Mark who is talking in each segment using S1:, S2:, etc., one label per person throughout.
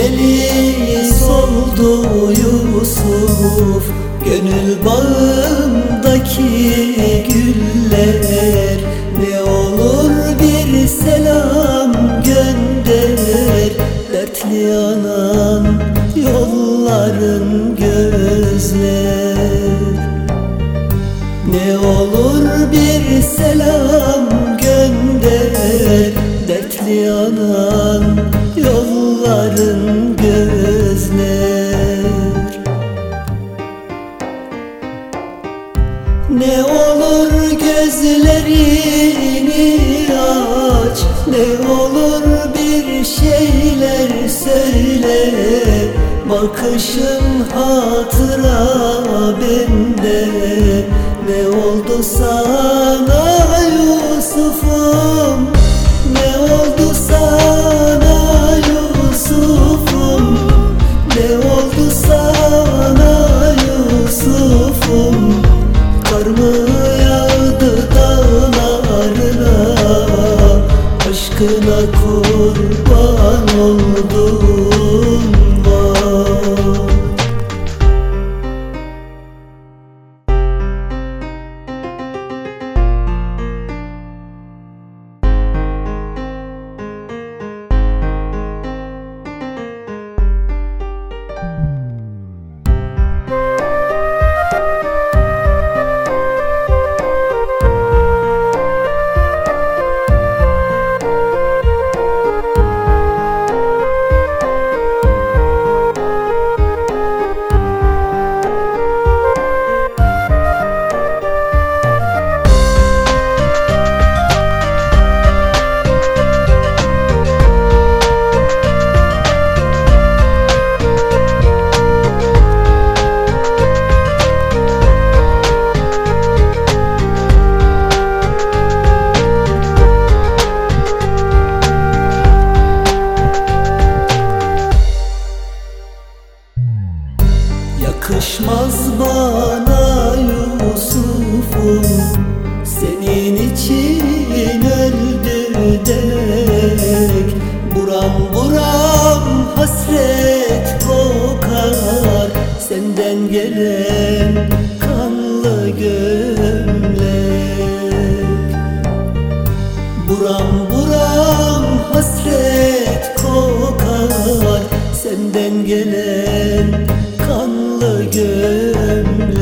S1: Sen gideli soldu Yusuf. Gönül bağımdaki güller Ne olur bir selam gönder. Dertli anan yolların gözler. Ne olur bir selam gönder. Dertli anan Ne olur bir şeyler söyle Bakışın hatıra bende. Ne oldu sana Yusuf'um Aşkına kurban oldum Senden gelen kanlı gömlek. Buram buram hasret kokar Senden gelen kanlı gömlek.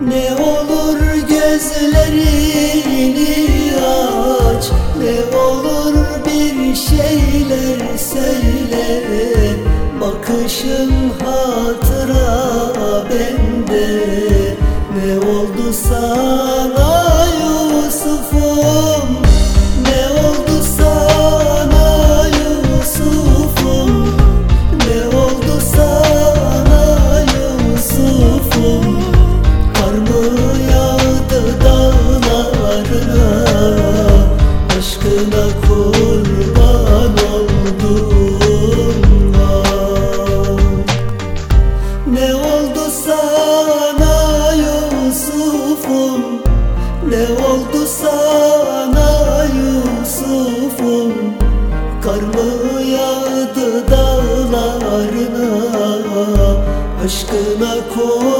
S1: Ne olur gözlerini aç Ne olur şeyler söyle Bakışın hatıra Kar mı yağdı dağlarına Aşkına kurban